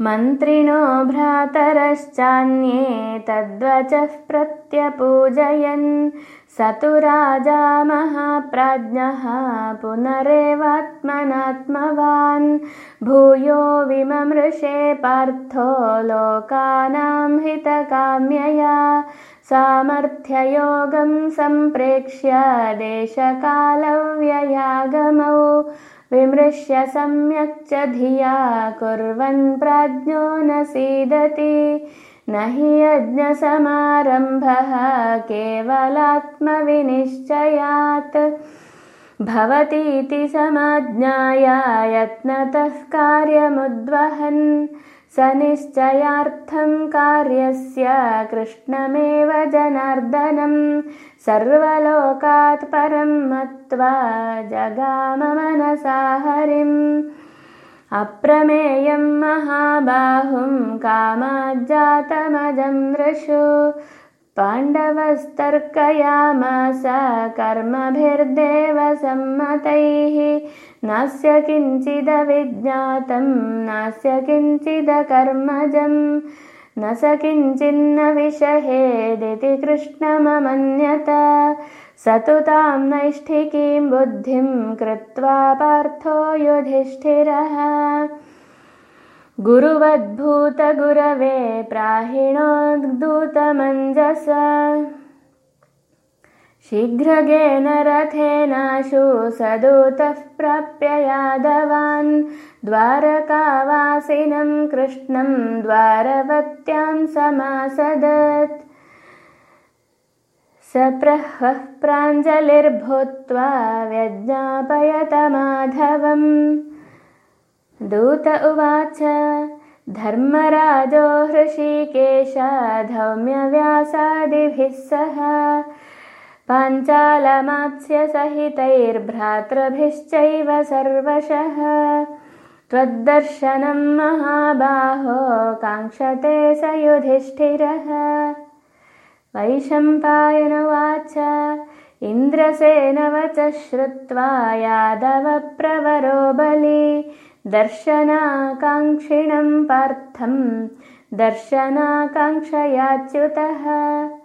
मन्त्रिणो भ्रातरश्चान्ये तद्वचः प्रत्यपूजयन्। स तु राजा महाप्राज्ञः पुनरेवात्मनात्मवान्। भूयो विममृषे पार्थो लोकानां हितकाम्यया। सामर्थ्ययोगं सम्प्रेक्ष्य देशकालव्ययागमौ विमृश्य सम्यक् च धिया कुर्वन् प्राज्ञो न सीदति। न हि यज्ञसमारम्भः केवलात्मविनिश्चयात्। भवतीति समाज्ञाय यत्नतः कार्यमुद्वहन् स निश्चयार्थं कार्यस्य कृष्णमेव जनार्दनं। सर्वलोकात् परं मत्वा जगाममनसा हरिम्। अप्रमेयं महाबाहुं कामाज्जातमजं नृषु। पाण्डवस्तर्कयामास कर्मभिर्देवसम्मतैः नास्य किञ्चिदविज्ञातं नास्य किञ्चिदकर्मजं न स किञ्चिन्न विषहेदिति कृष्णममन्यत स तु तां नैष्ठिकीं बुद्धिं कृत्वा पार्थो युधिष्ठिरः। गुरुवद्भूतगुरवे प्राहिणोद्दूतमञ्जस शीघ्रगेन रथेनाशु सदूतः प्राप्य यादवान्। द्वारकावासिनं कृष्णं द्वारवत्यां समासदत्। स प्रह्वः प्राञ्जलिर्भूत्वा व्यज्ञापयतमाधवम् दूत उवाच धर्मराजो हृषीकेश धौम्यव्यासादिभिः सह पाञ्चालमात्स्यसहितैर्भ्रातृभिश्चैव सर्वशः। त्वद्दर्शनं महाबाहो काङ्क्षते स युधिष्ठिरः। वैशम्पायनुवाच इन्द्रसेनवच श्रुत्वा यादवप्रवरो बली। दर्शनाकाङ्क्षिणं पार्थं दर्शनाकाङ्क्षयाच्युतः